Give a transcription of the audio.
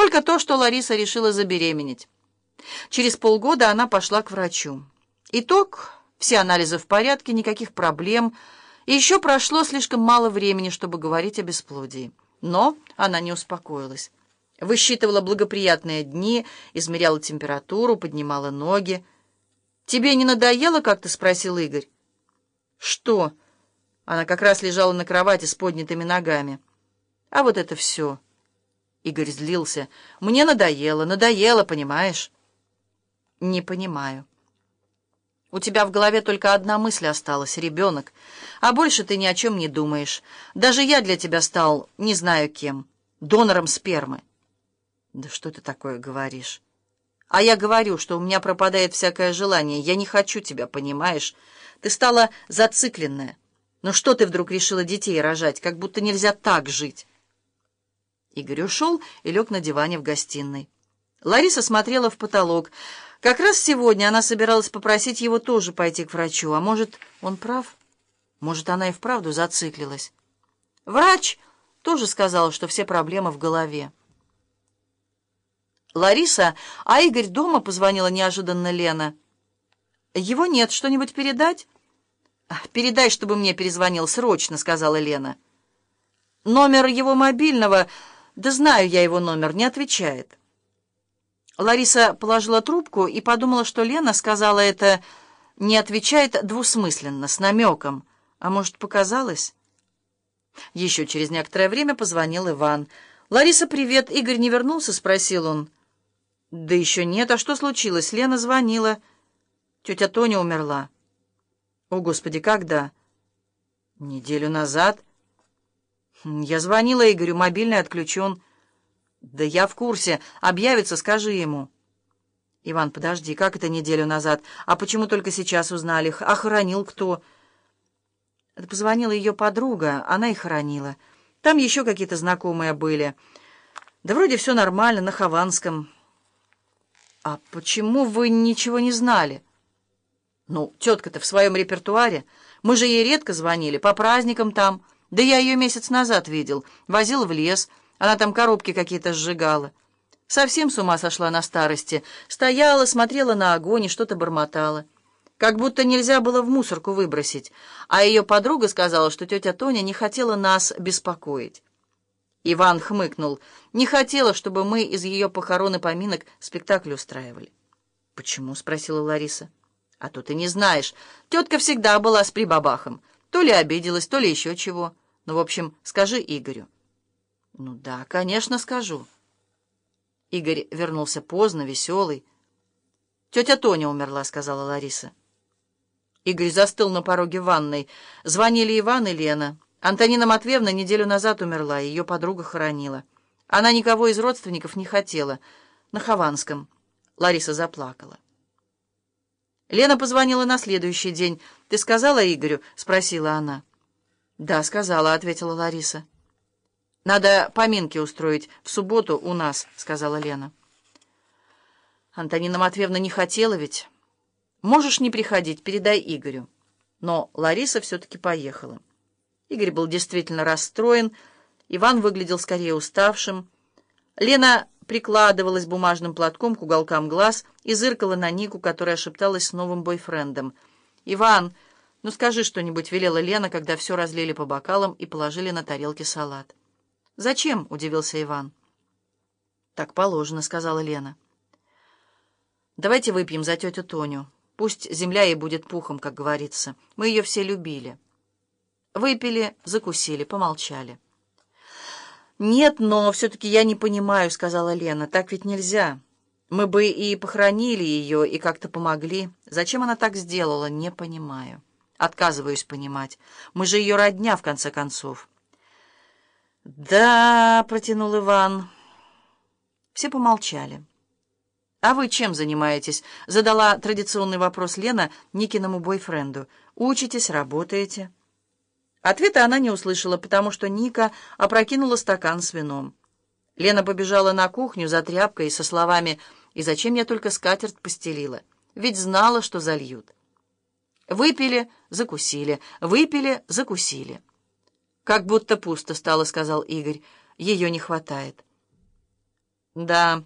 Только то, что Лариса решила забеременеть. Через полгода она пошла к врачу. Итог — все анализы в порядке, никаких проблем. И еще прошло слишком мало времени, чтобы говорить о бесплодии. Но она не успокоилась. Высчитывала благоприятные дни, измеряла температуру, поднимала ноги. «Тебе не надоело как-то?» — спросил Игорь. «Что?» Она как раз лежала на кровати с поднятыми ногами. «А вот это все!» Игорь злился. «Мне надоело, надоело, понимаешь?» «Не понимаю». «У тебя в голове только одна мысль осталась — ребенок, а больше ты ни о чем не думаешь. Даже я для тебя стал, не знаю кем, донором спермы». «Да что ты такое говоришь?» «А я говорю, что у меня пропадает всякое желание. Я не хочу тебя, понимаешь? Ты стала зацикленная. Но что ты вдруг решила детей рожать, как будто нельзя так жить?» Игорь ушел и лег на диване в гостиной. Лариса смотрела в потолок. Как раз сегодня она собиралась попросить его тоже пойти к врачу. А может, он прав? Может, она и вправду зациклилась. Врач тоже сказал, что все проблемы в голове. «Лариса, а Игорь дома?» — позвонила неожиданно Лена. «Его нет. Что-нибудь передать?» «Передай, чтобы мне перезвонил срочно», — сказала Лена. «Номер его мобильного...» «Да знаю я его номер, не отвечает». Лариса положила трубку и подумала, что Лена сказала это «не отвечает» двусмысленно, с намеком. А может, показалось? Еще через некоторое время позвонил Иван. «Лариса, привет! Игорь не вернулся?» — спросил он. «Да еще нет. А что случилось? Лена звонила. Тетя Тоня умерла». «О, Господи, когда?» «Неделю назад». «Я звонила Игорю, мобильный отключен». «Да я в курсе. Объявится, скажи ему». «Иван, подожди, как это неделю назад? А почему только сейчас узнали? А хоронил кто?» Позвонила ее подруга, она и хоронила. Там еще какие-то знакомые были. Да вроде все нормально, на Хованском. «А почему вы ничего не знали?» «Ну, тетка-то в своем репертуаре. Мы же ей редко звонили, по праздникам там». Да я ее месяц назад видел. Возил в лес. Она там коробки какие-то сжигала. Совсем с ума сошла на старости. Стояла, смотрела на огонь и что-то бормотала. Как будто нельзя было в мусорку выбросить. А ее подруга сказала, что тетя Тоня не хотела нас беспокоить. Иван хмыкнул. Не хотела, чтобы мы из ее похорон и поминок спектакль устраивали. «Почему?» — спросила Лариса. «А то ты не знаешь. Тетка всегда была с прибабахом. То ли обиделась, то ли еще чего». Ну, в общем, скажи Игорю». «Ну да, конечно, скажу». Игорь вернулся поздно, веселый. «Тетя Тоня умерла», — сказала Лариса. Игорь застыл на пороге ванной. Звонили Иван и Лена. Антонина Матвеевна неделю назад умерла, ее подруга хоронила. Она никого из родственников не хотела. На Хованском. Лариса заплакала. Лена позвонила на следующий день. «Ты сказала Игорю?» — спросила она. «Да, сказала», — ответила Лариса. «Надо поминки устроить в субботу у нас», — сказала Лена. Антонина Матвеевна не хотела ведь. «Можешь не приходить, передай Игорю». Но Лариса все-таки поехала. Игорь был действительно расстроен, Иван выглядел скорее уставшим. Лена прикладывалась бумажным платком к уголкам глаз и зыркала на Нику, которая шепталась с новым бойфрендом. «Иван!» «Ну скажи что-нибудь», — велела Лена, когда все разлили по бокалам и положили на тарелки салат. «Зачем?» — удивился Иван. «Так положено», — сказала Лена. «Давайте выпьем за тетю Тоню. Пусть земля ей будет пухом, как говорится. Мы ее все любили». Выпили, закусили, помолчали. «Нет, но все-таки я не понимаю», — сказала Лена. «Так ведь нельзя. Мы бы и похоронили ее, и как-то помогли. Зачем она так сделала, не понимаю». Отказываюсь понимать. Мы же ее родня, в конце концов. «Да», — протянул Иван. Все помолчали. «А вы чем занимаетесь?» — задала традиционный вопрос Лена Никиному бойфренду. «Учитесь, работаете?» Ответа она не услышала, потому что Ника опрокинула стакан с вином. Лена побежала на кухню за тряпкой со словами «И зачем я только скатерть постелила? Ведь знала, что зальют». Выпили, закусили, выпили, закусили. «Как будто пусто стало», — сказал Игорь. «Ее не хватает». Да,